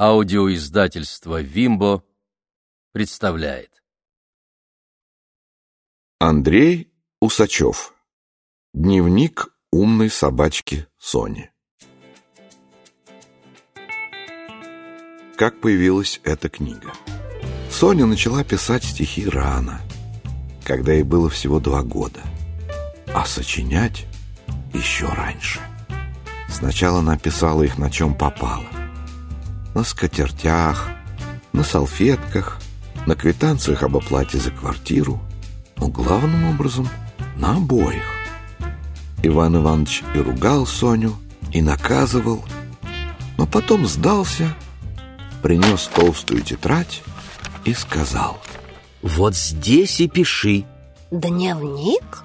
Аудиоиздательство «Вимбо» представляет. Андрей Усачев. Дневник умной собачки Сони. Как появилась эта книга? Соня начала писать стихи рано, когда ей было всего два года, а сочинять еще раньше. Сначала она писала их на чем попало на скатертях, на салфетках, на квитанциях об оплате за квартиру, но главным образом на обоих. Иван Иванович и ругал Соню, и наказывал, но потом сдался, принес толстую тетрадь и сказал. «Вот здесь и пиши». «Дневник?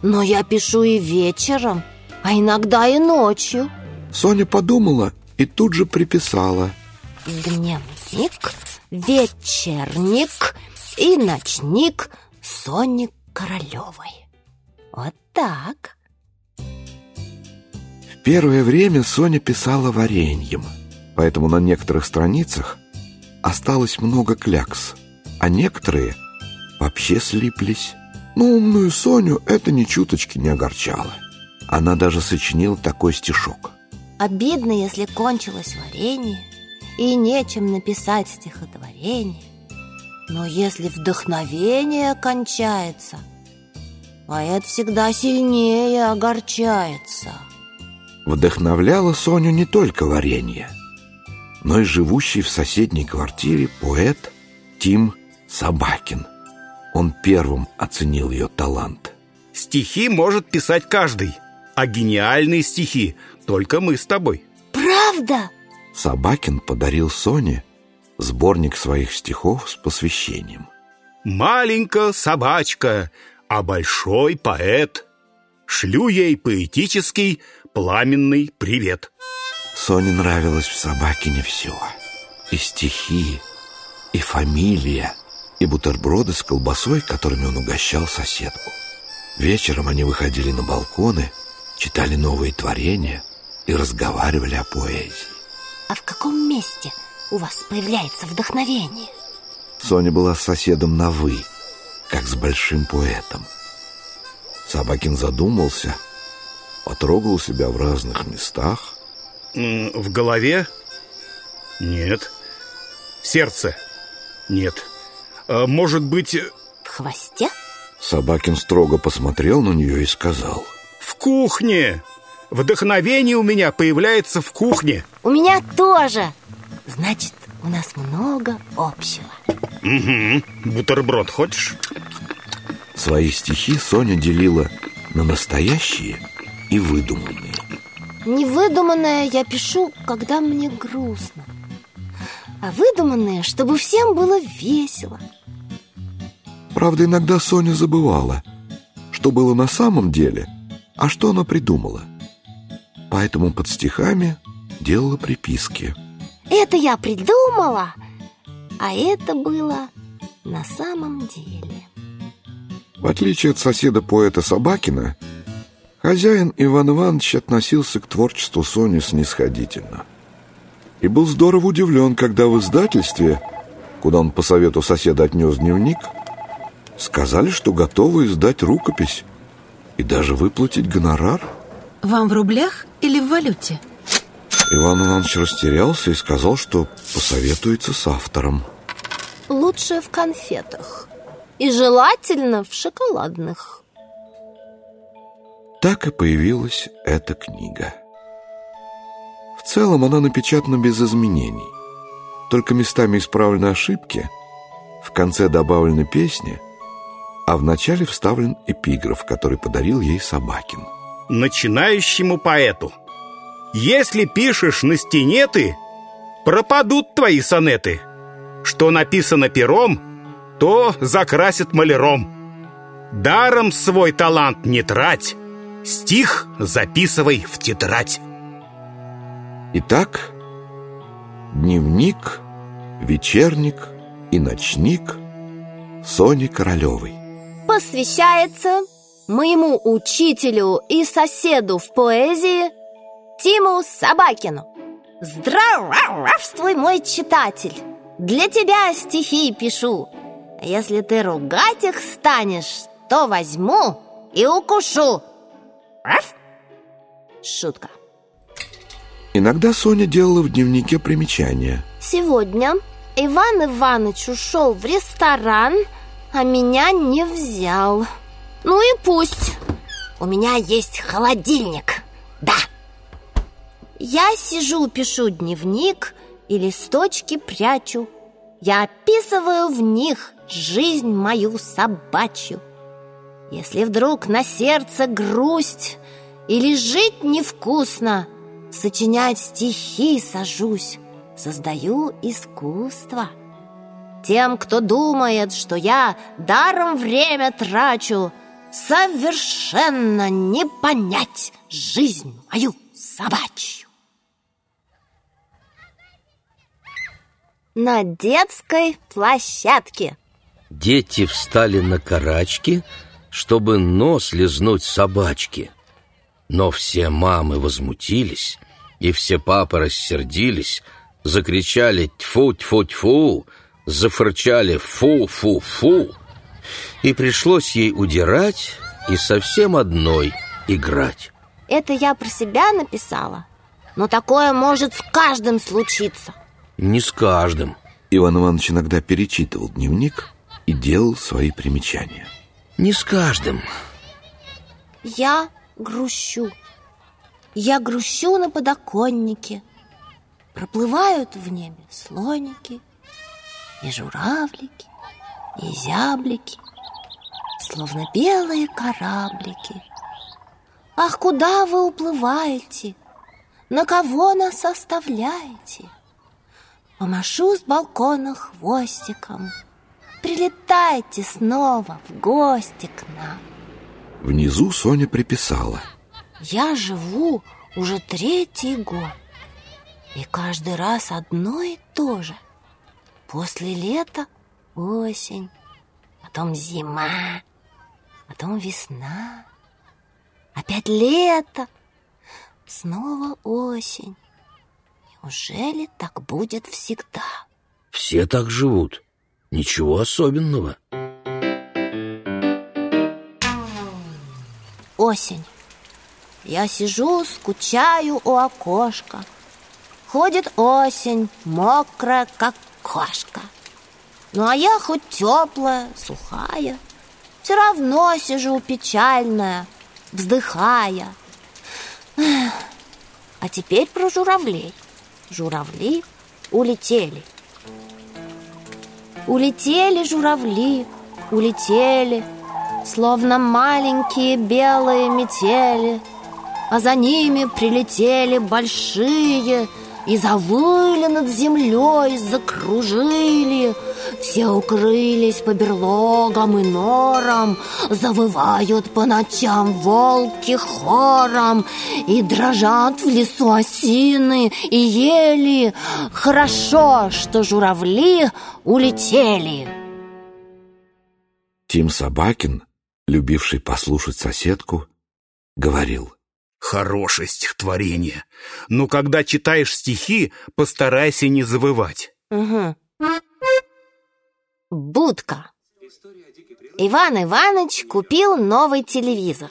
Но я пишу и вечером, а иногда и ночью». Соня подумала и тут же приписала – Дневник, вечерник и ночник Сони Королевой. Вот так. В первое время Соня писала вареньем, поэтому на некоторых страницах осталось много клякс, а некоторые вообще слиплись. Но умную Соню это ни чуточки не огорчало. Она даже сочинила такой стишок. Обидно, если кончилось варенье, и нечем написать стихотворение. Но если вдохновение кончается, поэт всегда сильнее огорчается. Вдохновляло Соню не только варенье, но и живущий в соседней квартире поэт Тим Собакин. Он первым оценил ее талант. Стихи может писать каждый, а гениальные стихи только мы с тобой. Правда? Собакин подарил Соне сборник своих стихов с посвящением. «Маленькая собачка, а большой поэт. Шлю ей поэтический пламенный привет». Соне нравилось в Собакине все. И стихи, и фамилия, и бутерброды с колбасой, которыми он угощал соседку. Вечером они выходили на балконы, читали новые творения и разговаривали о поэзии. А в каком месте у вас появляется вдохновение? Соня была с соседом на «вы», как с большим поэтом. Собакин задумался, потрогал себя в разных местах. В голове? Нет. В сердце? Нет. А может быть... В хвосте? Собакин строго посмотрел на нее и сказал. В кухне! Вдохновение у меня появляется в кухне. У меня тоже. Значит, у нас много общего. Угу, бутерброд хочешь? Свои стихи Соня делила на настоящие и выдуманные. Невыдуманное я пишу, когда мне грустно. А выдуманное, чтобы всем было весело. Правда, иногда Соня забывала, что было на самом деле, а что она придумала – поэтому под стихами делала приписки. Это я придумала, а это было на самом деле. В отличие от соседа-поэта Собакина, хозяин Иван Иванович относился к творчеству Сони снисходительно. И был здорово удивлен, когда в издательстве, куда он по совету соседа отнес дневник, сказали, что готовы издать рукопись и даже выплатить гонорар – вам в рублях или в валюте? Иван Иванович растерялся и сказал, что посоветуется с автором. Лучше в конфетах. И желательно в шоколадных. Так и появилась эта книга. В целом она напечатана без изменений. Только местами исправлены ошибки, в конце добавлены песни, а в начале вставлен эпиграф, который подарил ей Собакин начинающему поэту. Если пишешь на стене ты, пропадут твои сонеты. Что написано пером, то закрасит маляром. Даром свой талант не трать, стих записывай в тетрадь. Итак, дневник, вечерник и ночник Сони Королевой. Посвящается моему учителю и соседу в поэзии Тиму Собакину. Здравствуй, мой читатель! Для тебя стихи пишу Если ты ругать их станешь, то возьму и укушу Раф! Шутка Иногда Соня делала в дневнике примечания. Сегодня Иван Иванович ушел в ресторан, а меня не взял Ну и пусть. У меня есть холодильник, да. Я сижу, пишу дневник и листочки прячу. Я описываю в них жизнь мою собачью. Если вдруг на сердце грусть или жить невкусно Сочинять стихи сажусь Создаю искусство. Тем, кто думает, что я даром время трачу Совершенно не понять жизнь мою собачью. На детской площадке. Дети встали на карачки, чтобы нос лизнуть собачки. Но все мамы возмутились, и все папы рассердились, закричали «тьфу-тьфу-тьфу», зафырчали «фу-фу-фу», и пришлось ей удирать и совсем одной играть. Это я про себя написала Но такое может с каждым случиться Не с каждым. Иван Иванович иногда перечитывал дневник и делал свои примечания. Не с каждым. Я грущу Я грущу на подоконнике Проплывают в небе слоники И журавлики, и зяблики Словно белые кораблики Ах, куда вы уплываете? На кого нас оставляете? Помашу с балкона хвостиком Прилетайте снова в гости к нам Внизу Соня приписала. Я живу уже третий год И каждый раз одно и то же После лета осень Потом зима Потом весна. Опять лето. Снова осень. Неужели так будет всегда? Все так живут. Ничего особенного. Осень. Я сижу, скучаю у окошка. Ходит осень, мокрая, как кошка. Ну а я хоть теплая, сухая Все равно сижу печальная, вздыхая. А теперь про журавлей. Журавли улетели. Улетели журавли, улетели Словно маленькие белые метели. А за ними прилетели большие И завыли над землей, закружили Все укрылись по берлогам и норам Завывают по ночам волки хором И дрожат в лесу осины и ели Хорошо, что журавли улетели Тим Собакин, любивший послушать соседку, говорил. Хорошее стихотворение. Но когда читаешь стихи, постарайся не завывать. Угу. Будка. Иван Иванович купил новый телевизор.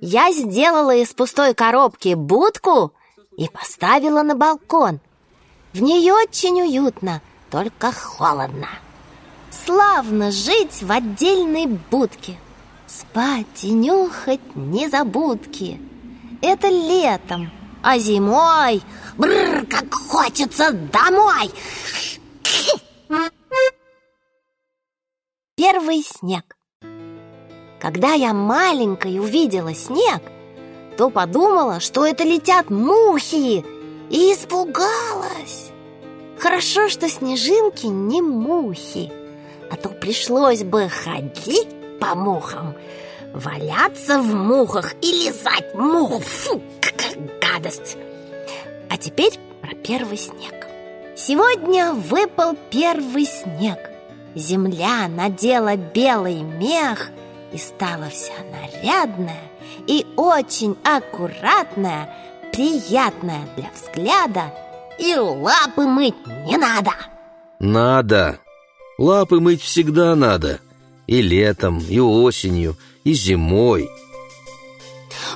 Я сделала из пустой коробки будку и поставила на балкон. В ней очень уютно, только холодно. Славно жить в отдельной будке. Спать и нюхать незабудки. Это летом, а зимой... Бррр, как хочется домой! Первый снег. Когда я маленькой увидела снег, то подумала, что это летят мухи, и испугалась. Хорошо, что снежинки не мухи, а то пришлось бы ходить по мухам, валяться в мухах и лизать мух. Фу, какая гадость! А теперь про первый снег. Сегодня выпал первый снег. Земля надела белый мех и стала вся нарядная и очень аккуратная, приятная для взгляда И лапы мыть не надо Надо. Лапы мыть всегда надо. И летом, и осенью, и зимой.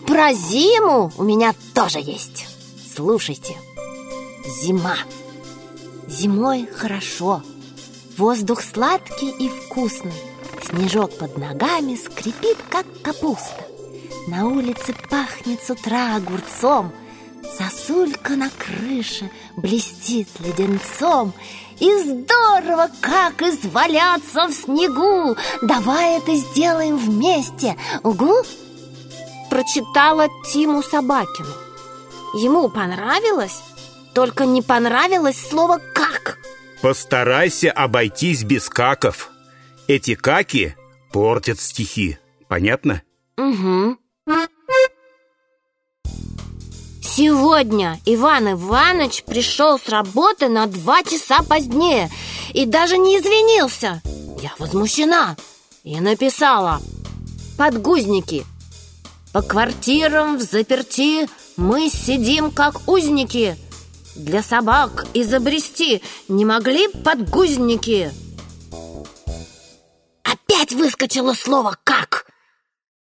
Про зиму у меня тоже есть Слушайте Зима Зимой хорошо Воздух сладкий и вкусный. Снежок под ногами скрипит, как капуста. На улице пахнет с утра огурцом. Сосулька на крыше блестит леденцом. И здорово, как изваляться в снегу. Давай это сделаем вместе, угу? Прочитала Тиму Собакину. Ему понравилось, только не понравилось слово «как» Постарайся обойтись без каков. Эти каки портят стихи. Понятно? Угу. Сегодня Иван Иванович пришел с работы на два часа позднее и даже не извинился. Я возмущена и написала «Подгузники, по квартирам в заперти мы сидим как узники Для собак изобрести. Не могли подгузники? Опять выскочило слово «как»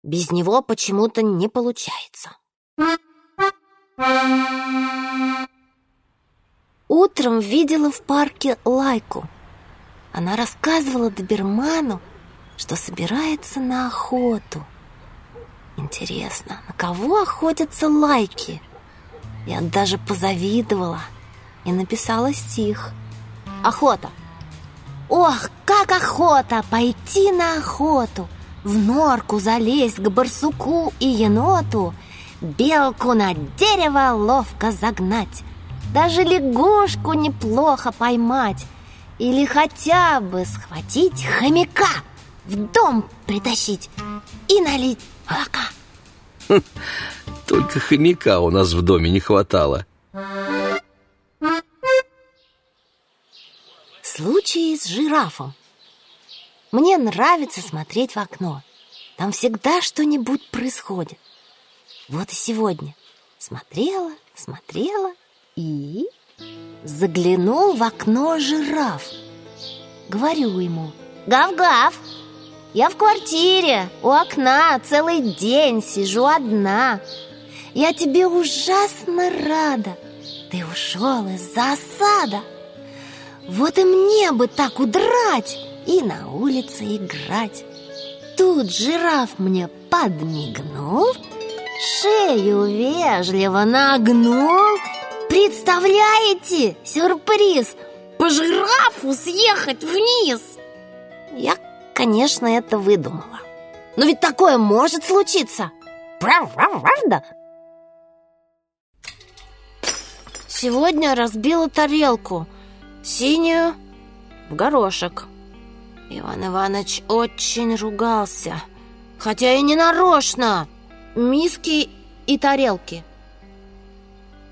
Без него почему-то не получается. Утром видела в парке Лайку. Она рассказывала доберману, что собирается на охоту. Интересно, на кого охотятся лайки? Я даже позавидовала и написала стих. Охота. Ох, как охота пойти на охоту, в норку залезть к барсуку и еноту, белку на дерево ловко загнать, даже лягушку неплохо поймать или хотя бы схватить хомяка, в дом притащить и налить молока. Только хомяка у нас в доме не хватало. Случай с жирафом. Мне нравится смотреть в окно. Там всегда что-нибудь происходит. Вот и сегодня. Смотрела, смотрела и... Заглянул в окно жираф. Говорю ему, гав-гав, я в квартире, у окна, целый день сижу одна. Я тебе ужасно рада. Ты ушел из засада. Вот и мне бы так удрать и на улице играть. Тут жираф мне подмигнул, шею вежливо нагнул. Представляете, сюрприз, по жирафу съехать вниз. Я конечно, это выдумала. Но ведь такое может случиться. Правда? Сегодня разбила тарелку, синюю в горошек. Иван Иванович очень ругался, хотя и не нарочно. Миски и тарелки.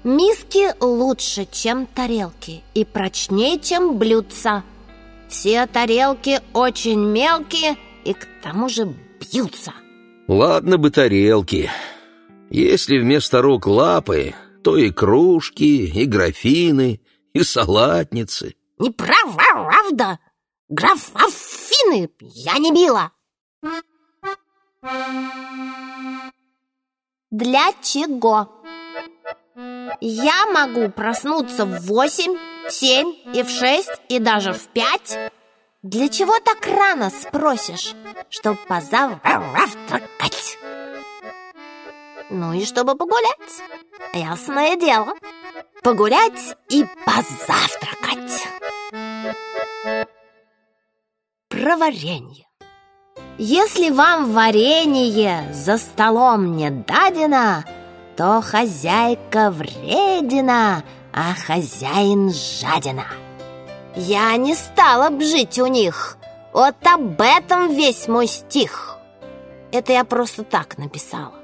Миски лучше, чем тарелки, и прочнее, чем блюдца. Все тарелки очень мелкие и к тому же бьются. Ладно бы тарелки. Если вместо рук лапы, то и кружки, и графины, и салатницы. Неправда! Графины я не била. Для чего? Я могу проснуться в восемь, в семь и в шесть и даже в пять. Для чего так рано спросишь? Чтоб позавтракать. Ну и чтобы погулять. Ясное дело. Погулять и позавтракать. Про варенье. Если вам варенье за столом не дадено, то хозяйка вредина, а хозяин жадина. Я не стала б жить у них, вот об этом весь мой стих. Это я просто так написала.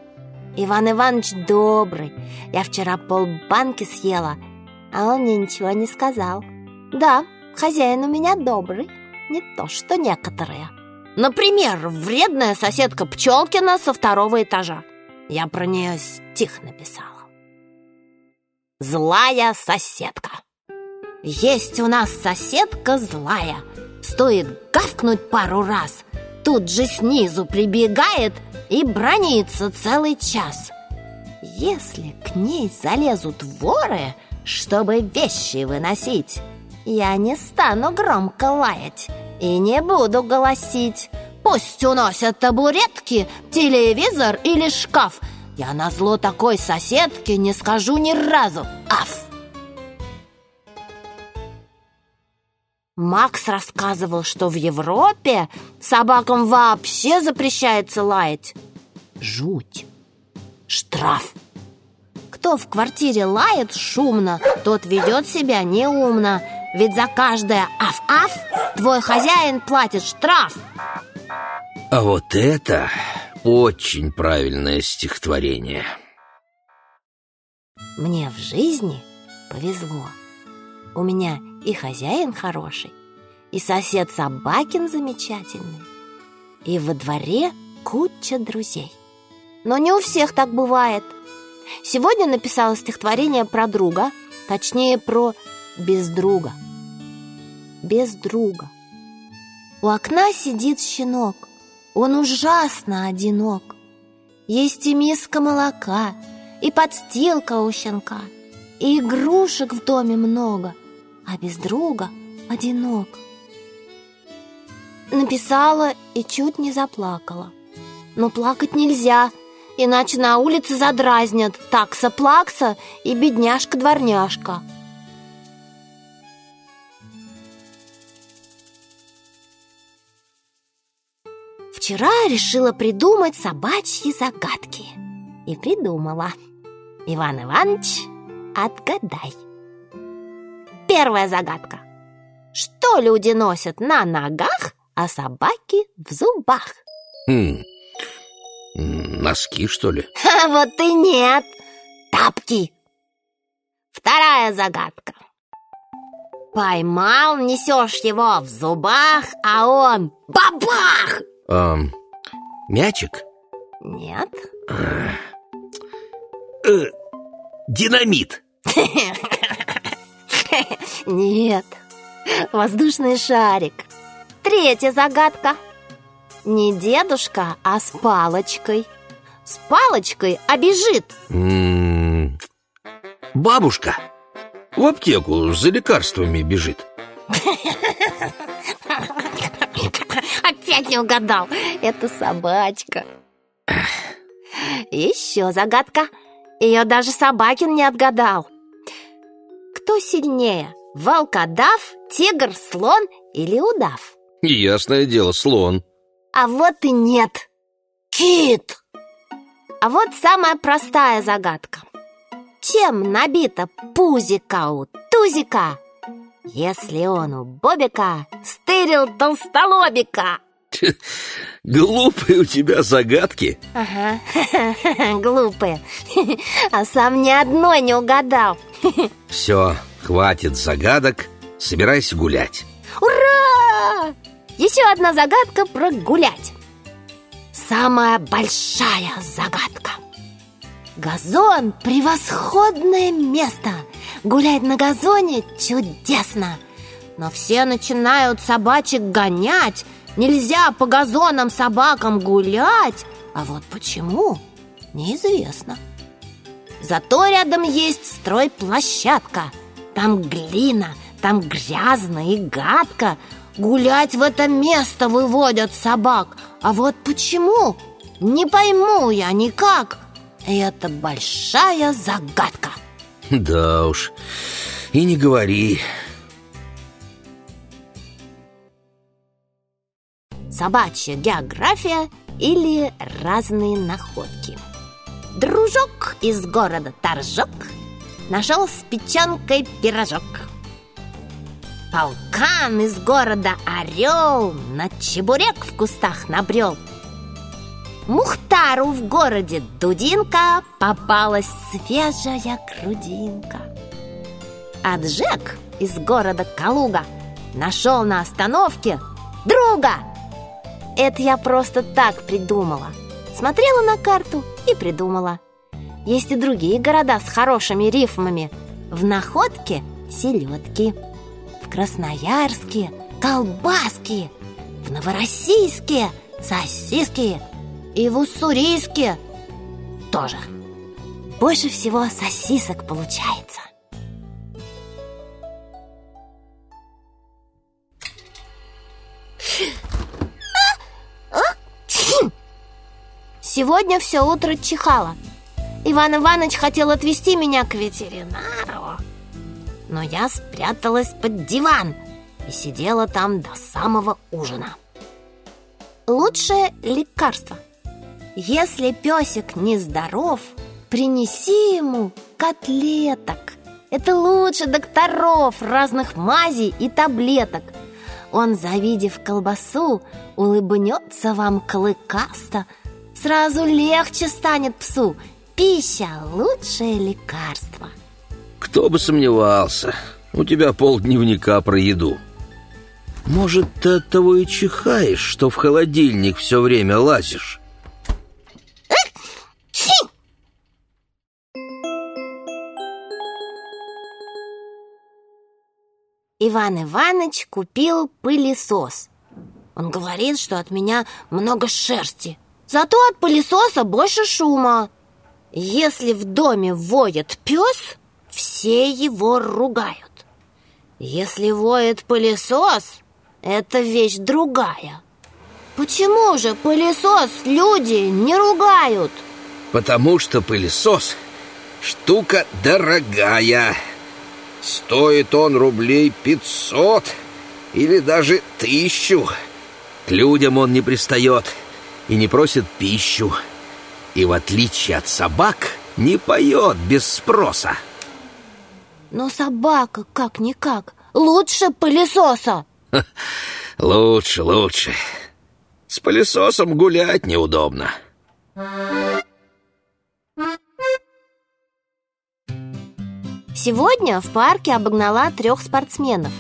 Иван Иванович добрый. Я вчера полбанки съела, а он мне ничего не сказал. Да, хозяин у меня добрый, не то что некоторые. Например, вредная соседка Пчелкина со второго этажа. Я про нее стих написала. Злая соседка. Есть у нас соседка злая Стоит гавкнуть пару раз Тут же снизу прибегает и бронится целый час. Если к ней залезут воры, чтобы вещи выносить Я не стану громко лаять и не буду голосить. Пусть уносят табуретки, телевизор или шкаф. Я на зло такой соседке не скажу ни разу. Аф! Макс рассказывал, что в Европе собакам вообще запрещается лаять. Жуть. Штраф. Кто в квартире лает шумно, тот ведет себя неумно. Ведь за каждое аф-аф твой хозяин платит штраф. А вот это очень правильное стихотворение. Мне в жизни повезло. У меня и хозяин хороший, и сосед Собакин замечательный, и во дворе куча друзей. Но не у всех так бывает. Сегодня написала стихотворение про друга, точнее, про без друга. Без друга. У окна сидит щенок, он ужасно одинок. Есть и миска молока, и подстилка у щенка, и игрушек в доме много — а без друга одинок. Написала и чуть не заплакала. Но плакать нельзя, иначе на улице задразнят такса-плакса и бедняжка-дворняжка. Вчера решила придумать собачьи загадки. И придумала. Иван Иванович, отгадай. Первая загадка. Что люди носят на ногах, а собаки в зубах? Хм. Носки, что ли? А вот и нет. Тапки. Вторая загадка. Поймал, несешь его в зубах, а он бабах! Эм, мячик? Нет. Э, динамит. Нет, воздушный шарик. Третья загадка. Не дедушка, а с палочкой. С палочкой, а бежит. М-м-м. Бабушка в аптеку за лекарствами бежит. Опять не угадал. Это собачка. Еще загадка. Ее даже Собакин не отгадал. Кто сильнее, волкодав, тигр, слон или удав? Ясное дело, слон. А вот и нет. Кит! А вот самая простая загадка. Чем набита пузика у тузика, если он у Бобика стырил толстолобика? Глупые у тебя загадки. Ага, глупые. А сам ни одной не угадал. Все, хватит загадок, собирайся гулять. Ура! Еще одна загадка про гулять. Самая большая загадка. Газон – превосходное место. Гулять на газоне чудесно. Но все начинают собачек гонять Нельзя по газонам собакам гулять. А вот почему, неизвестно. Зато рядом есть стройплощадка. Там глина, там грязно и гадко. Гулять в это место выводят собак. А вот почему, не пойму я никак. Это большая загадка. Да уж, и не говори Собачья география или разные находки. Дружок из города Торжок Нашел с печенкой пирожок. Полкан из города Орел На чебурек в кустах набрел. Мухтару в городе Дудинка Попалась свежая грудинка. А Джек из города Калуга Нашел на остановке друга Это я просто так придумала Смотрела на карту и придумала Есть и другие города с хорошими рифмами В находке селедки В Красноярске колбаски, в Новороссийске сосиски и в Уссурийске тоже. Больше всего сосисок получается. Сегодня все утро чихало. Иван Иванович хотел отвезти меня к ветеринару. Но я спряталась под диван и сидела там до самого ужина. Лучшее лекарство. Если песик нездоров, принеси ему котлеток. Это лучше докторов, разных мазей и таблеток. Он, завидев колбасу, улыбнется вам клыкасто. Сразу легче станет псу. Пища – лучшее лекарство. Кто бы сомневался, у тебя полдневника про еду. Может, ты от того и чихаешь, что в холодильник все время лазишь? Иван Иванович купил пылесос. Он говорит, что от меня много шерсти. Зато от пылесоса больше шума. Если в доме воет пес, все его ругают. Если воет пылесос, это вещь другая. Почему же пылесос люди не ругают? Потому что пылесос штука дорогая. Стоит он рублей пятьсот или даже тысячу. К людям он не пристает и не просит пищу. И в отличие от собак не поет без спроса. Но собака как-никак лучше пылесоса. Лучше, лучше. С пылесосом гулять неудобно. Сегодня в парке обогнала трех спортсменов.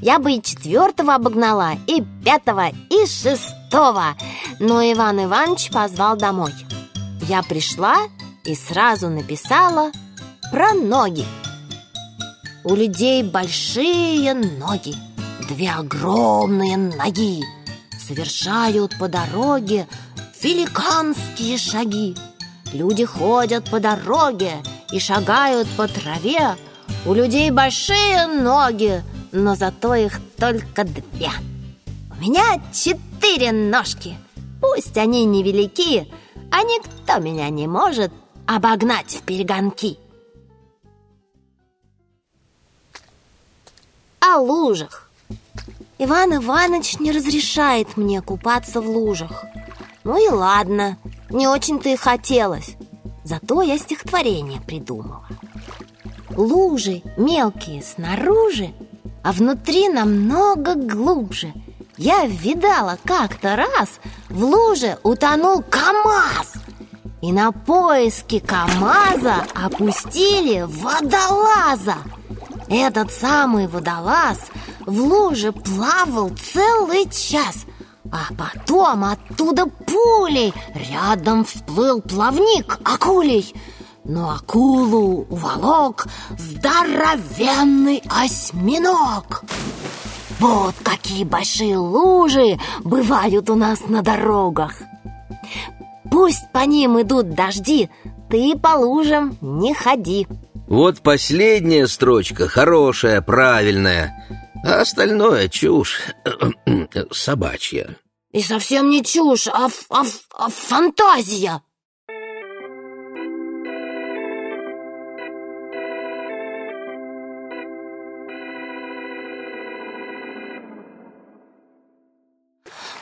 Я бы и четвертого обогнала, и пятого, и шестого. Но Иван Иванович позвал домой. Я пришла и сразу написала про ноги. У людей большие ноги, две огромные ноги Совершают по дороге великанские шаги Люди ходят по дороге и шагают по траве У людей большие ноги, но зато их только две У меня четыре ножки, пусть они невелики А никто меня не может обогнать в перегонки о лужах. Иван Иванович не разрешает мне купаться в лужах. Ну и ладно, не очень-то и хотелось. Зато я стихотворение придумала. Лужи мелкие снаружи, а внутри намного глубже. Я видала как-то раз в луже утонул КамАЗ. И на поиски КамАЗа опустили водолаза. Этот самый водолаз в луже плавал целый час А потом оттуда пулей рядом всплыл плавник акулей Но акулу уволок здоровенный осьминог. Вот какие большие лужи бывают у нас на дорогах. Пусть по ним идут дожди, ты по лужам не ходи. Вот последняя строчка хорошая, правильная, а остальное чушь собачья. И совсем не чушь, а, а а фантазия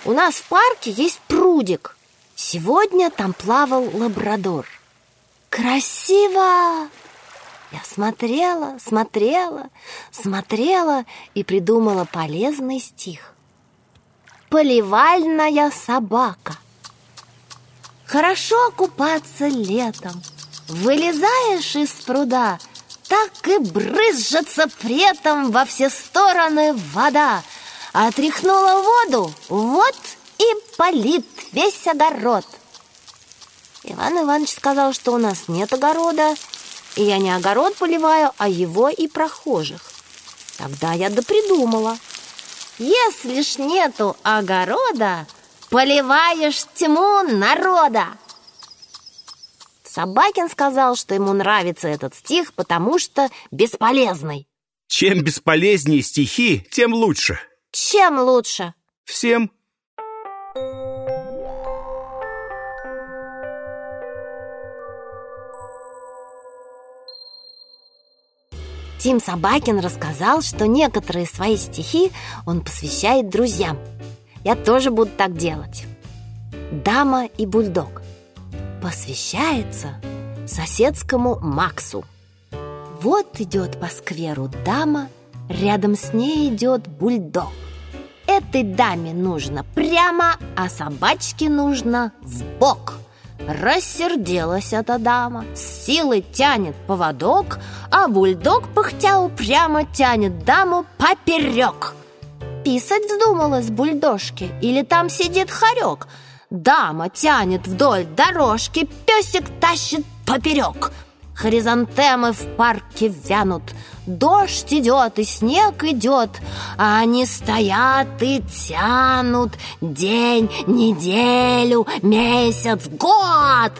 У нас в парке есть прудик. Сегодня там плавал лабрадор. Красиво! Я смотрела, смотрела, смотрела и придумала полезный стих. Поливальная собака Хорошо купаться летом. Вылезаешь из пруда Так и брызжется претом во все стороны вода Отряхнула воду, вот и полит весь огород Иван Иванович сказал, что у нас нет огорода И я не огород поливаю, а его и прохожих Тогда я допридумала. Если ж нету огорода, поливаешь тьму народа. Собакин сказал, что ему нравится этот стих, потому что бесполезный. Чем бесполезнее стихи, тем лучше. Чем лучше? Всем. Тим Собакин рассказал, что некоторые свои стихи он посвящает друзьям. Я тоже буду так делать. «Дама и бульдог» посвящается соседскому Максу. Вот идет по скверу дама, рядом с ней идет бульдог. Этой даме нужно прямо, а собачке нужно в бок. Рассердилась эта дама, с силой тянет поводок, а бульдог, пыхтя упрямо, тянет даму поперек. Писать вздумалась бульдожке, или там сидит хорек. Дама тянет вдоль дорожки, песик тащит поперек. Хоризонтемы в парке вянут, Дождь идет и снег идет, А они стоят и тянут День, неделю, месяц, год.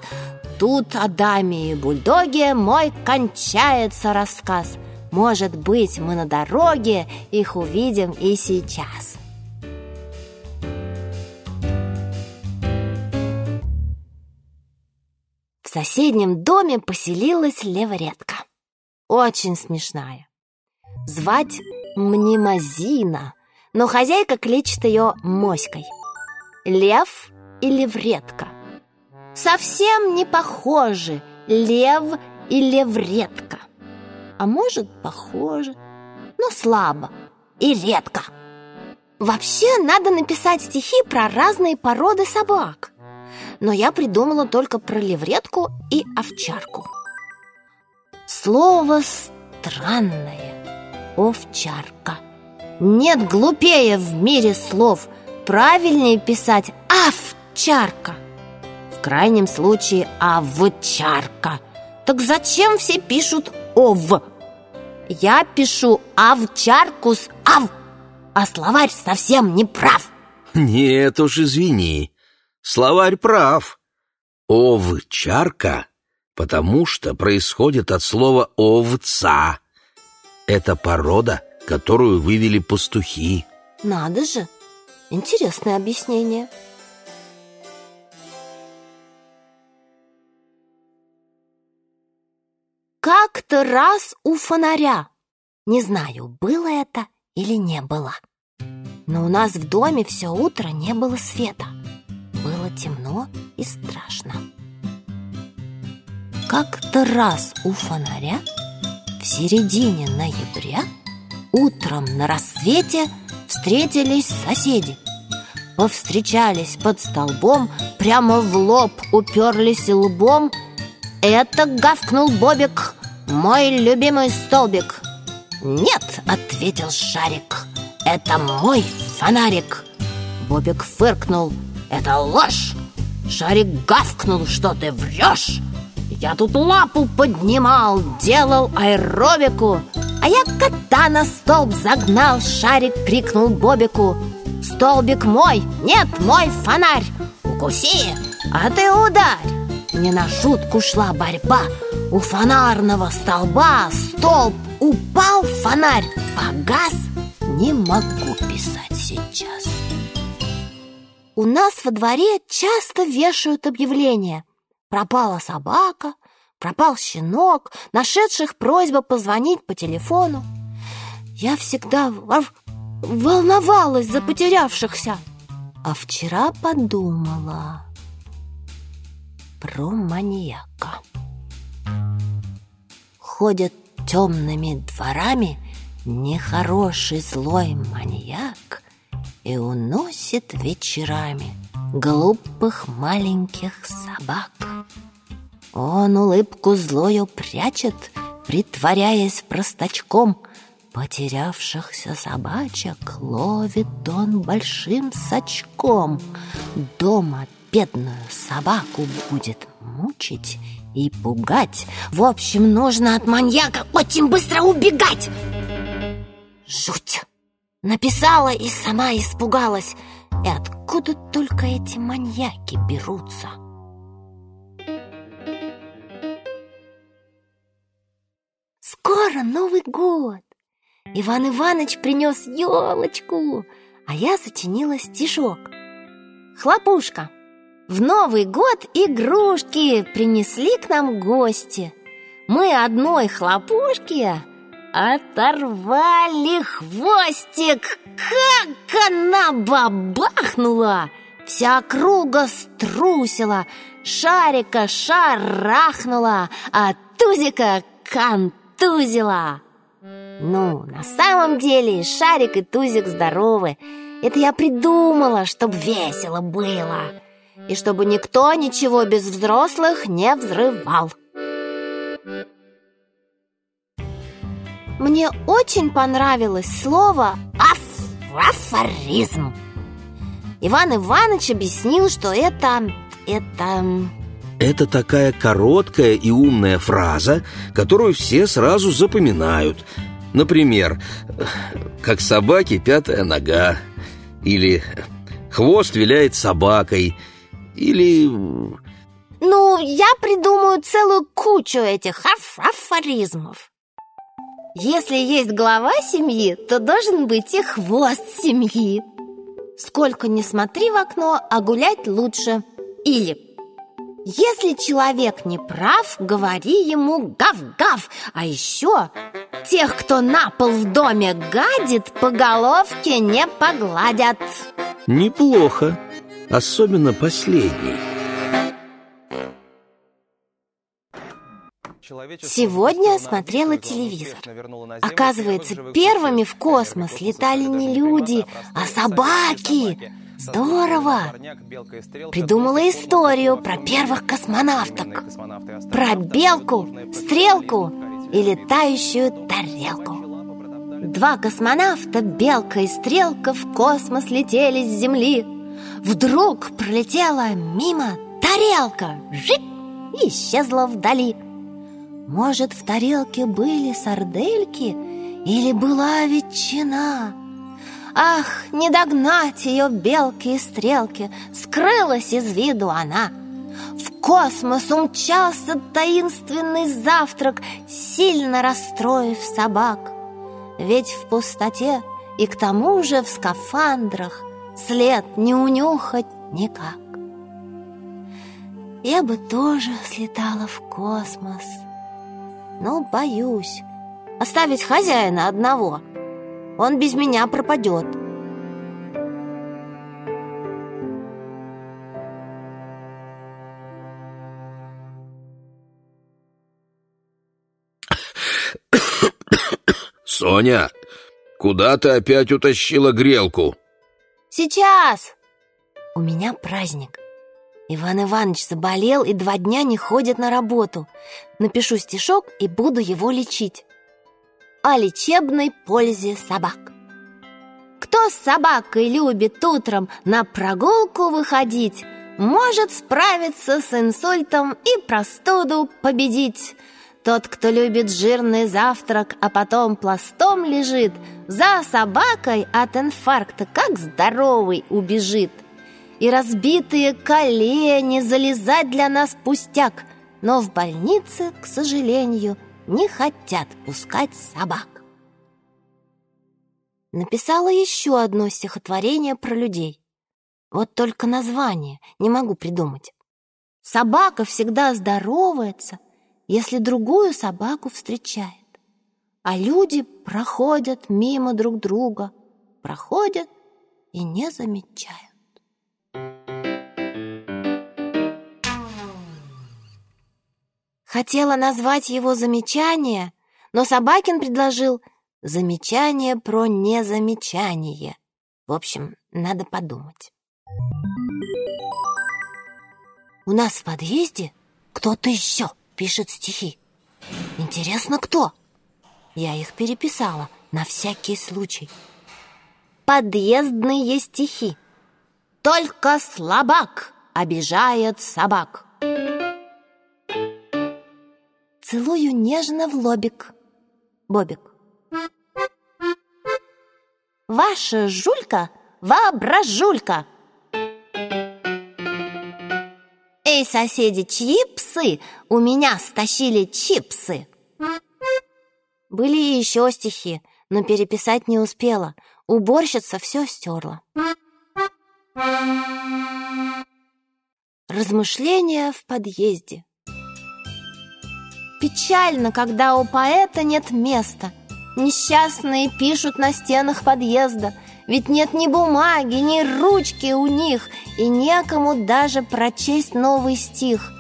Тут о даме и бульдоге мой кончается рассказ. Может быть, мы на дороге их увидим и сейчас. В соседнем доме поселилась леворедка. Очень смешная. Звать Мнемозина, но хозяйка кличет ее Моськой. Лев и левретка. Совсем не похожи лев и левретка. А может, похожи, но слабо и редко. Вообще, надо написать стихи про разные породы собак – но я придумала только про левретку и овчарку. Слово странное – овчарка. Нет глупее в мире слов, правильнее писать овчарка. В крайнем случае овчарка. Так зачем все пишут ов? Я пишу овчарку с ав, а словарь совсем не прав. Нет уж, извини, Словарь прав. Овчарка, потому что происходит от слова овца. Это порода, которую вывели пастухи. Надо же! Интересное объяснение. Как-то раз у фонаря. Не знаю, было это или не было. Но у нас в доме все утро не было света было темно и страшно. Как-то раз у фонаря в середине ноября утром на рассвете встретились соседи. Повстречались под столбом, прямо в лоб уперлись лбом. Это гавкнул Бобик, мой любимый столбик. «Нет», — ответил Шарик, — «это мой фонарик». Бобик фыркнул, это ложь! Шарик гавкнул, что ты врешь! Я тут лапу поднимал, делал аэробику. А я кота на столб загнал, Шарик крикнул Бобику. Столбик мой, нет, мой фонарь! Укуси, а ты ударь! Не на шутку шла борьба. У фонарного столба столб упал, фонарь погас. Не могу писать сейчас. У нас во дворе часто вешают объявления. Пропала собака, пропал щенок, нашедших просьба позвонить по телефону. Я всегда волновалась за потерявшихся. А вчера подумала про маньяка. Ходят темными дворами нехороший злой маньяк и уносит вечерами глупых маленьких собак. Он улыбку злою прячет, притворяясь простачком. Потерявшихся собачек ловит он большим сачком. Дома бедную собаку будет мучить и пугать. В общем, нужно от маньяка очень быстро убегать. Жуть! Написала и сама испугалась. И откуда только эти маньяки берутся? Скоро Новый год. Иван Иванович принес елочку, а я сочинила стишок. Хлопушка. В Новый год игрушки принесли к нам гости. Мы одной хлопушке оторвали хвостик. Как она бабахнула! Вся округа струсила, шарика шарахнула, а тузика контузила. Ну, на самом деле Шарик и Тузик здоровы. Это я придумала, чтобы весело было. И чтобы никто ничего без взрослых не взрывал. Мне очень понравилось слово аф афоризм. Иван Иванович объяснил, что это... это... Это такая короткая и умная фраза, которую все сразу запоминают. Например, как собаки пятая нога, или хвост виляет собакой, или... Ну, я придумаю целую кучу этих аф афоризмов. Если есть глава семьи, то должен быть и хвост семьи. Сколько не смотри в окно, а гулять лучше. Или если человек не прав, говори ему гав-гав. А еще тех, кто на пол в доме гадит, по головке не погладят. Неплохо, особенно последний. Сегодня смотрела телевизор. Оказывается, первыми в космос летали не люди, а собаки. Здорово! Придумала историю про первых космонавток. Про белку, стрелку и летающую тарелку. Два космонавта, белка и стрелка, в космос летели с Земли. Вдруг пролетела мимо тарелка, жик, и исчезла вдали. Может, в тарелке были сардельки или была ветчина? Ах, не догнать ее белки и стрелки, скрылась из виду она. В космос умчался таинственный завтрак, сильно расстроив собак. Ведь в пустоте и к тому же в скафандрах след не унюхать никак. Я бы тоже слетала в космос, но боюсь оставить хозяина одного. Он без меня пропадет. Соня, куда ты опять утащила грелку? Сейчас! У меня праздник. Иван Иванович заболел и два дня не ходит на работу. Напишу стишок и буду его лечить. О лечебной пользе собак. Кто с собакой любит утром на прогулку выходить, может справиться с инсультом и простуду победить. Тот, кто любит жирный завтрак, а потом пластом лежит, за собакой от инфаркта, как здоровый, убежит – и разбитые колени залезать для нас пустяк, но в больнице, к сожалению, не хотят пускать собак. Написала еще одно стихотворение про людей. Вот только название не могу придумать. Собака всегда здоровается, если другую собаку встречает. А люди проходят мимо друг друга, проходят и не замечают. Хотела назвать его замечание, но Собакин предложил замечание про незамечание. В общем, надо подумать. У нас в подъезде кто-то еще пишет стихи. Интересно, кто? Я их переписала на всякий случай. Подъездные стихи. Только слабак обижает собак. Целую нежно в лобик. Бобик. Ваша жулька воображулька. Эй, соседи, чьи псы у меня стащили чипсы? Были еще стихи, но переписать не успела. Уборщица все стерла. Размышления в подъезде. Печально, когда у поэта нет места. Несчастные пишут на стенах подъезда, ведь нет ни бумаги, ни ручки у них, и некому даже прочесть новый стих.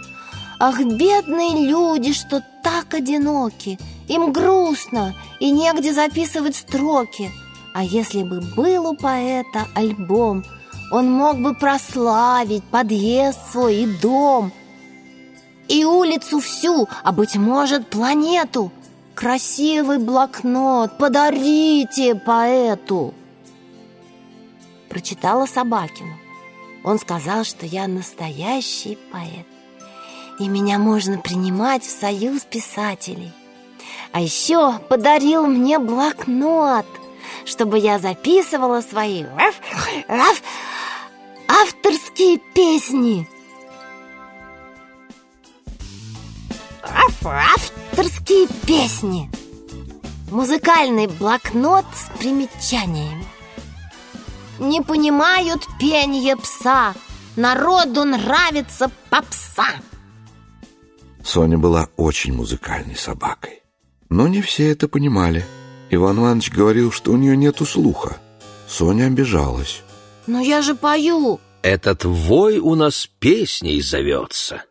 Ах, бедные люди, что так одиноки, им грустно и негде записывать строки. А если бы был у поэта альбом, он мог бы прославить подъезд свой и дом, и улицу всю, а, быть может, планету. Красивый блокнот подарите поэту. Прочитала Собакину. Он сказал, что я настоящий поэт. И меня можно принимать в союз писателей. А еще подарил мне блокнот, чтобы я записывала свои авторские песни. Авторские песни. Музыкальный блокнот с примечаниями. Не понимают пение пса. Народу нравится попса. Соня была очень музыкальной собакой. Но не все это понимали. Иван Иванович говорил, что у нее нету слуха. Соня обижалась. Но я же пою. Этот вой у нас песней зовется.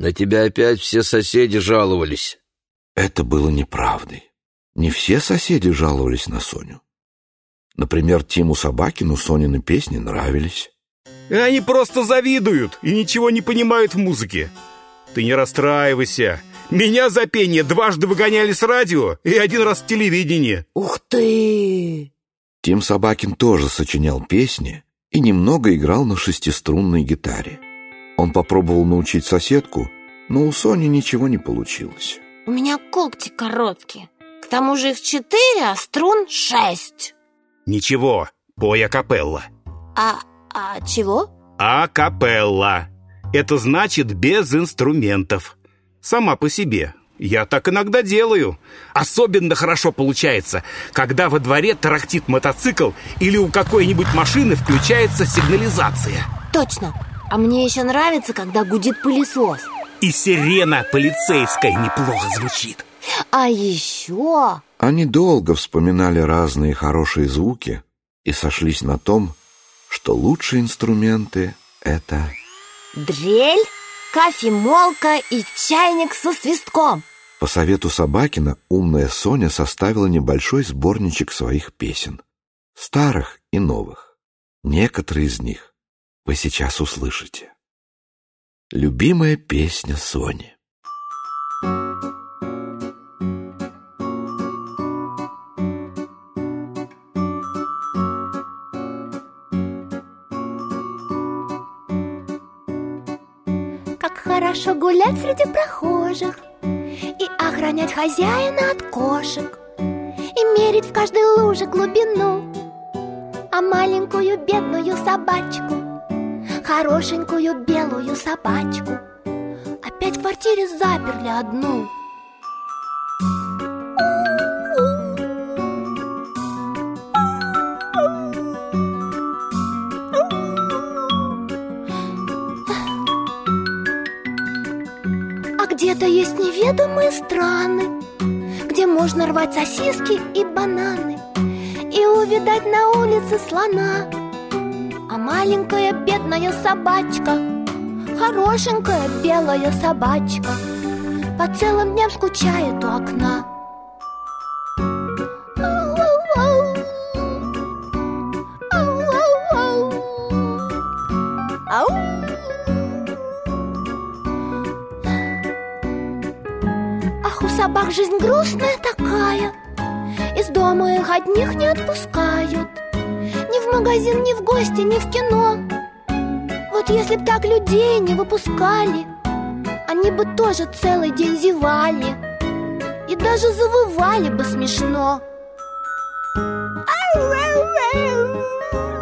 На тебя опять все соседи жаловались. Это было неправдой. Не все соседи жаловались на Соню. Например, Тиму Собакину Сонины песни нравились. И они просто завидуют и ничего не понимают в музыке. Ты не расстраивайся. Меня за пение дважды выгоняли с радио и один раз с телевидения. Ух ты! Тим Собакин тоже сочинял песни и немного играл на шестиструнной гитаре. Он попробовал научить соседку, но у Сони ничего не получилось. У меня когти короткие. К тому же их четыре, а струн шесть. Ничего, пой акапелла. А, а чего? Акапелла. Это значит без инструментов. Сама по себе. Я так иногда делаю. Особенно хорошо получается, когда во дворе тарахтит мотоцикл или у какой-нибудь машины включается сигнализация. Точно. А мне еще нравится, когда гудит пылесос. И сирена полицейская неплохо звучит. А еще... Они долго вспоминали разные хорошие звуки и сошлись на том, что лучшие инструменты — это... Дрель, кофемолка и чайник со свистком. По совету Собакина умная Соня составила небольшой сборничек своих песен. Старых и новых. Некоторые из них вы сейчас услышите. Любимая песня Сони. Как хорошо гулять среди прохожих И охранять хозяина от кошек И мерить в каждой луже глубину А маленькую бедную собачку Хорошенькую белую собачку. Опять в квартире заперли одну. А где-то есть неведомые страны Где можно рвать сосиски и бананы И увидать на улице слона маленькая бедная собачка Хорошенькая белая собачка По целым дням скучает у окна. Ах, у собак жизнь грустная такая Из дома их одних не отпускают в магазин, ни в гости, ни в кино Вот если б так людей не выпускали Они бы тоже целый день зевали И даже завывали бы смешно.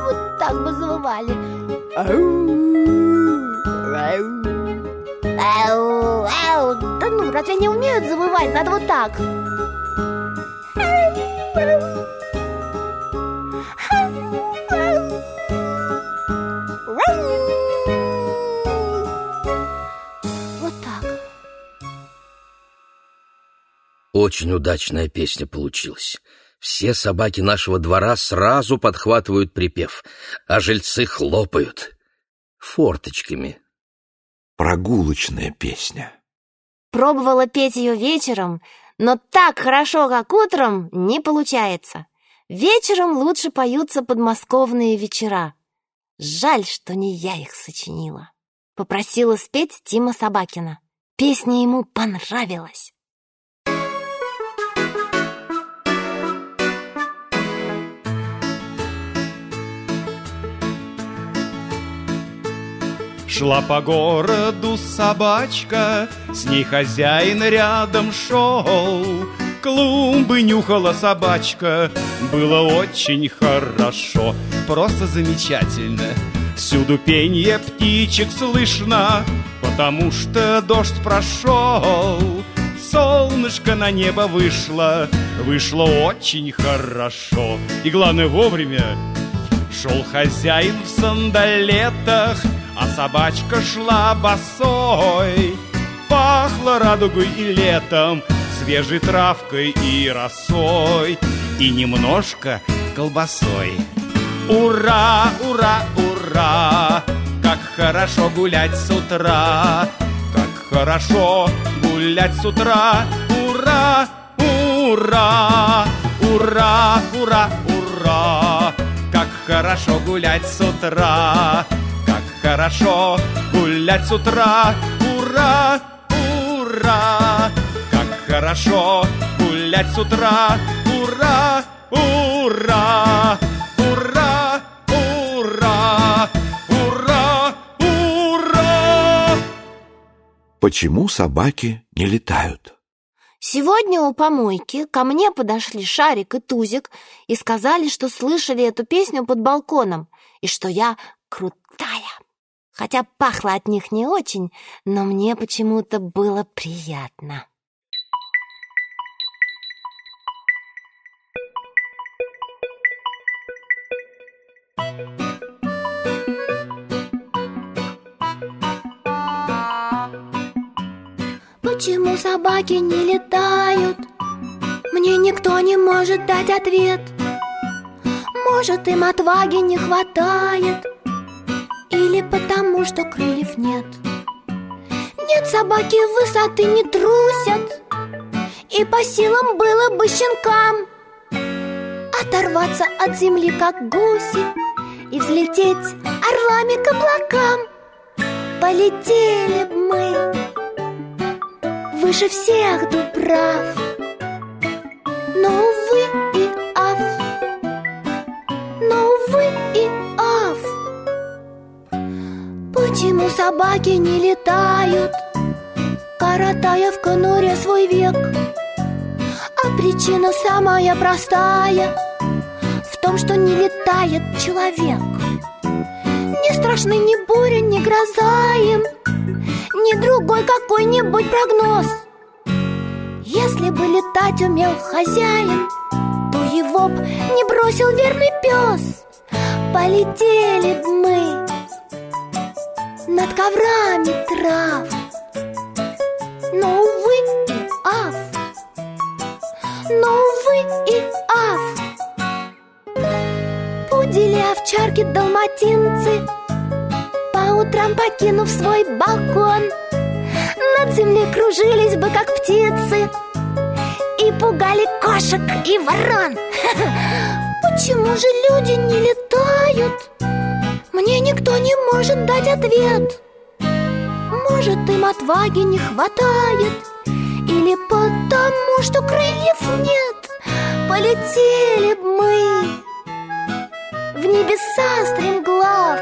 Вот так бы завывали. Ау, ау. Да ну, разве не умеют завывать? Надо вот так. Очень удачная песня получилась. Все собаки нашего двора сразу подхватывают припев, а жильцы хлопают форточками. Прогулочная песня. Пробовала петь ее вечером, но так хорошо, как утром, не получается. Вечером лучше поются подмосковные вечера. Жаль, что не я их сочинила. Попросила спеть Тима Собакина. Песня ему понравилась. Шла по городу собачка, с ней хозяин рядом шел. Клумбы нюхала собачка, было очень хорошо, просто замечательно. Всюду пенье птичек слышно, потому что дождь прошел. Солнышко на небо вышло, вышло очень хорошо. И главное вовремя Шел хозяин в сандалетах, а собачка шла босой. Пахло радугой и летом, свежей травкой и росой, и немножко колбасой. Ура, ура, ура! Как хорошо гулять с утра! Как хорошо гулять с утра! Ура, ура! Ура, ура, ура! Как хорошо гулять с утра! Как хорошо гулять с утра! Ура, ура! Как хорошо гулять с утра! Ура, ура! Ура, ура! Ура, ура! Почему собаки не летают? Сегодня у помойки ко мне подошли Шарик и Тузик и сказали, что слышали эту песню под балконом и что я крутая. Хотя пахло от них не очень, но мне почему-то было приятно. Почему собаки не летают? Мне никто не может дать ответ Может им отваги не хватает Или потому что крыльев нет. Нет, собаки высоты не трусят. И по силам было бы щенкам. Оторваться от земли, как гуси И взлететь орлами к облакам. Полетели б мы выше всех дубрав Но, увы и Почему собаки не летают, коротая в конуре свой век? А причина самая простая В том, что не летает человек. Не страшны ни буря, ни гроза им ни другой какой-нибудь прогноз. Если бы летать умел хозяин То его б не бросил верный пес. Полетели б мы над коврами трав. Но, увы и ав. Но, увы и ав. Пудели, овчарки, далматинцы по утрам покинув свой балкон Над землей кружились бы, как птицы И пугали кошек и ворон. Почему же люди не может дать ответ. Может, им отваги не хватает. Или потому, что крыльев нет. Полетели б мы в небеса стремглав.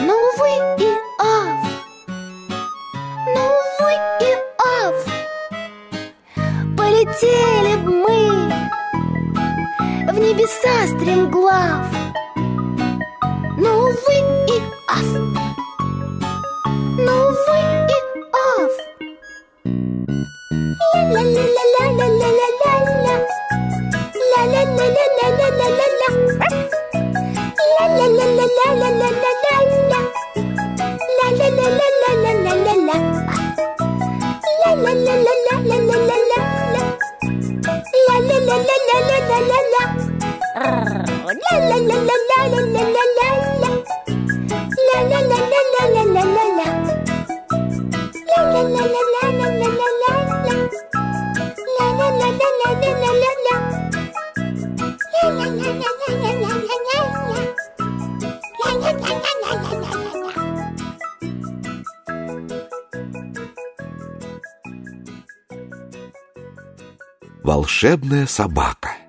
Но, увы и ав. Но, увы и ав. Полетели б мы В небеса стремглав Но, увы и ав Но, увы и ав Ля-ля-ля-ля-ля-ля-ля-ля Ля-ля-ля-ля-ля-ля-ля-ля Ля-ля-ля-ля-ля-ля-ля-ля Ля-ля-ля-ля-ля-ля-ля-ля Ля-ля-ля-ля-ля-ля-ля-ля-ля Волшебная собака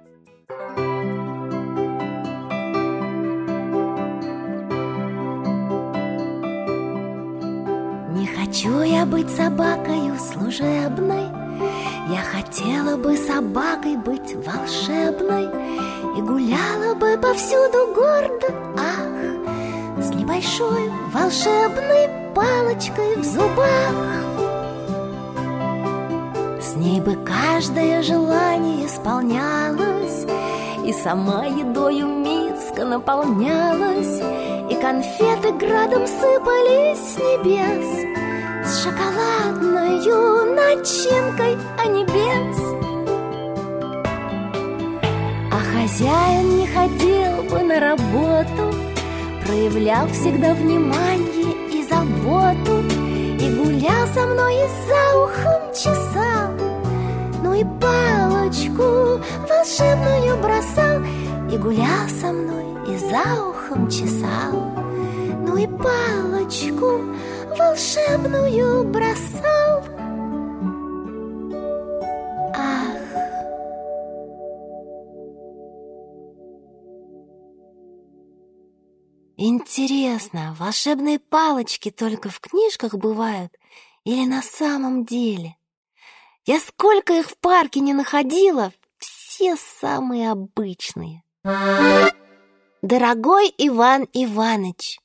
хочу я быть собакою служебной. Я хотела бы собакой быть волшебной. И гуляла бы повсюду гордо, ах С небольшой волшебной палочкой в зубах. С ней бы каждое желание исполнялось И сама едою миска наполнялась И конфеты градом сыпались с небес С шоколадною начинкой, а не А хозяин не ходил бы на работу Проявлял всегда внимание и заботу И гулял со мной и за ухом чесал Ну и палочку волшебную бросал И гулял со мной и за ухом чесал. Ну и палочку волшебную бросал Ах, Интересно, волшебные палочки только в книжках бывают или на самом деле? Я сколько их в парке не находила, все самые обычные. Дорогой Иван Иваныч,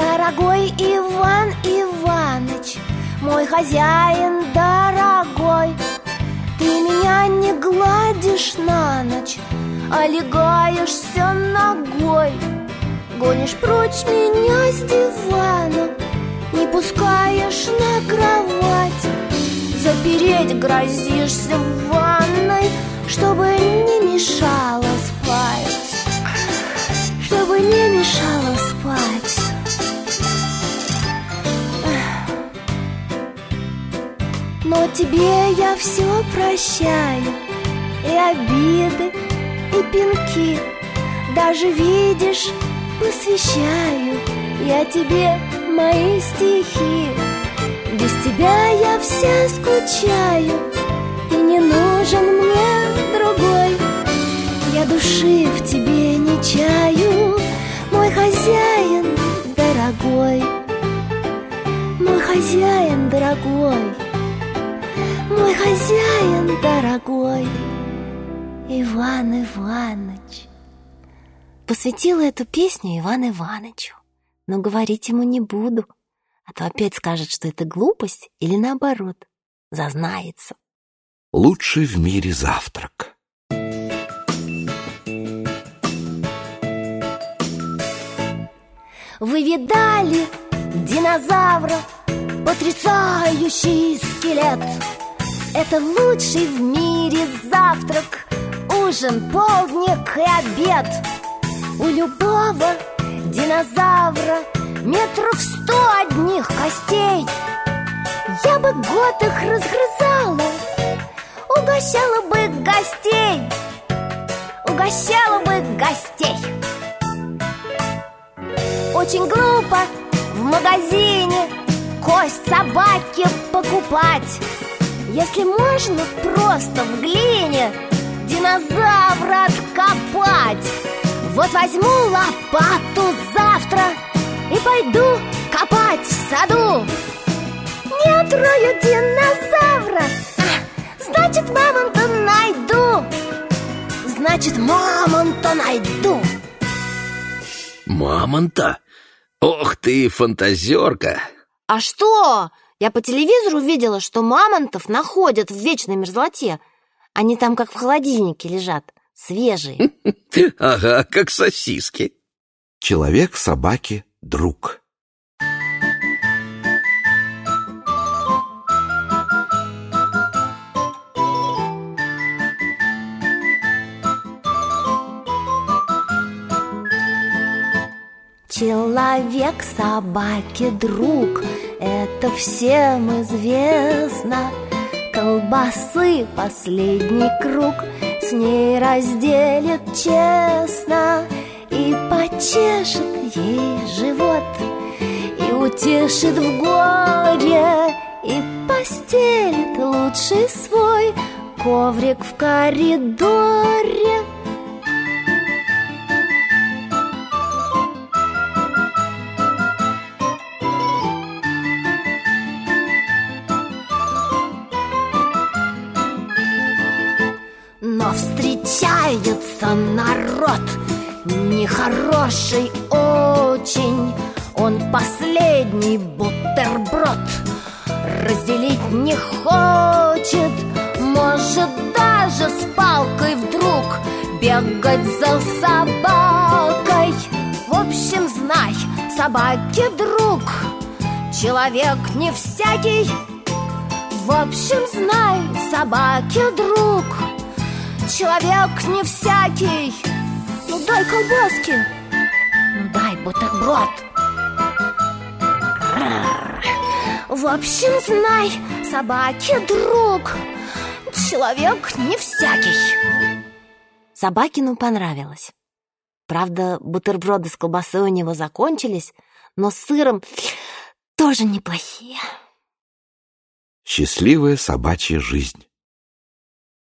Дорогой Иван Иваныч, мой хозяин дорогой, Ты меня не гладишь на ночь, а легаешься ногой. Гонишь прочь меня с дивана, не пускаешь на кровать. Запереть грозишься в ванной, чтобы не мешало спать. Чтобы не мешало тебе я все прощаю. И обиды, и пинки Даже видишь, посвящаю Я тебе мои стихи. Без тебя я вся скучаю И не нужен мне другой. Я души в тебе не чаю Мой хозяин дорогой. Мой хозяин дорогой мой хозяин дорогой. Иван Иваныч. Посвятила эту песню Иван Иванычу. Но говорить ему не буду А то опять скажет, что это глупость Или наоборот, зазнается. Лучший в мире завтрак. Вы видали динозавра? Потрясающий скелет Это лучший в мире завтрак Ужин, полдник и обед. У любого динозавра Метров сто одних костей. Я бы год их разгрызала Угощала бы гостей Угощала бы гостей. Очень глупо в магазине Кость собаки покупать Если можно просто в глине Динозавра откопать Вот возьму лопату завтра И пойду копать в саду Не отрою динозавра а, Значит, мамонта найду Значит, мамонта найду Мамонта? Ох ты, фантазерка! А что? Я по телевизору видела, что мамонтов находят в вечной мерзлоте. Они там как в холодильнике лежат, свежие. Ага, как сосиски. Человек собаки друг. Человек собаки друг, это всем известно. Колбасы последний круг. С ней разделит честно. И почешет ей живот. И утешит в горе. И постелит лучший свой коврик в коридоре. Встречается народ. Нехороший очень Он последний бутерброд. Разделить не хочет Может даже с палкой вдруг бегать за собакой. В общем, знай, собаки друг Человек не всякий. В общем, знай, собаки друг Человек не всякий Ну дай колбаски Ну дай бутерброд. В общем, знай, собаки друг Человек не всякий Собакину понравилось. Правда, бутерброды с колбасой у него закончились, но с сыром тоже неплохие. Счастливая собачья жизнь.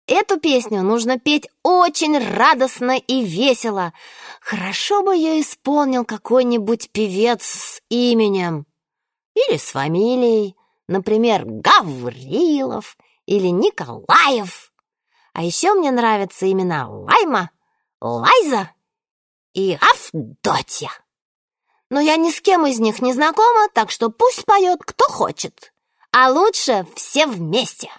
Эту песню нужно петь очень радостно и весело. Хорошо бы ее исполнил какой-нибудь певец с именем. Или с фамилией, например, Гаврилов или Николаев. А еще мне нравятся имена Лайма, Лайза и Авдотья. Но я ни с кем из них не знакома, так что пусть поет кто хочет. А лучше все вместе.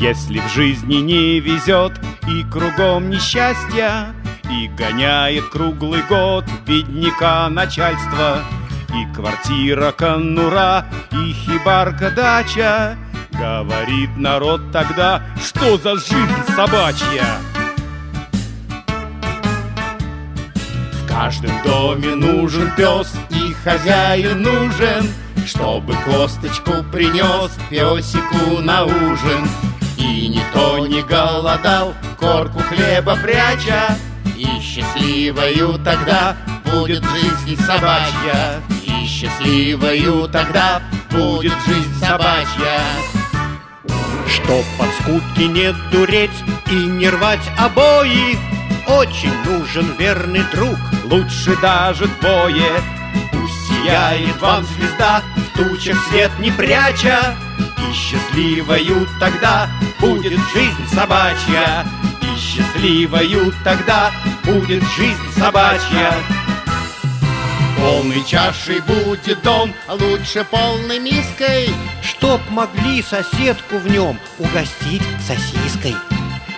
Если в жизни не везет и кругом несчастья, И гоняет круглый год бедняка начальство, И квартира конура, и хибарка дача, Говорит народ тогда, что за жизнь собачья? В каждом доме нужен пес, и хозяин нужен, Чтобы косточку принес песику на ужин. И никто не голодал, корку хлеба пряча, И счастливою тогда будет жизнь собачья, И счастливою тогда будет жизнь собачья. Чтоб под скутки не дуреть и не рвать обои, Очень нужен верный друг, лучше даже двое. Пусть сияет вам звезда, в тучах свет не пряча, И счастливою тогда будет жизнь собачья, И счастливою тогда будет жизнь собачья. Полной чашей будет дом, А лучше полной миской, Чтоб могли соседку в нем угостить сосиской.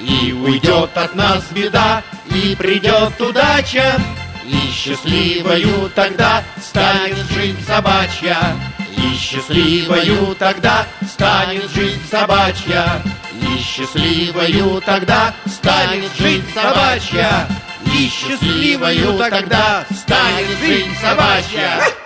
И уйдет от нас беда, и придет удача, И счастливою тогда станет жизнь собачья, И счастливою тогда станет жизнь собачья, счастливою тогда станет жизнь собачья, И счастливою тогда станет жизнь собачья.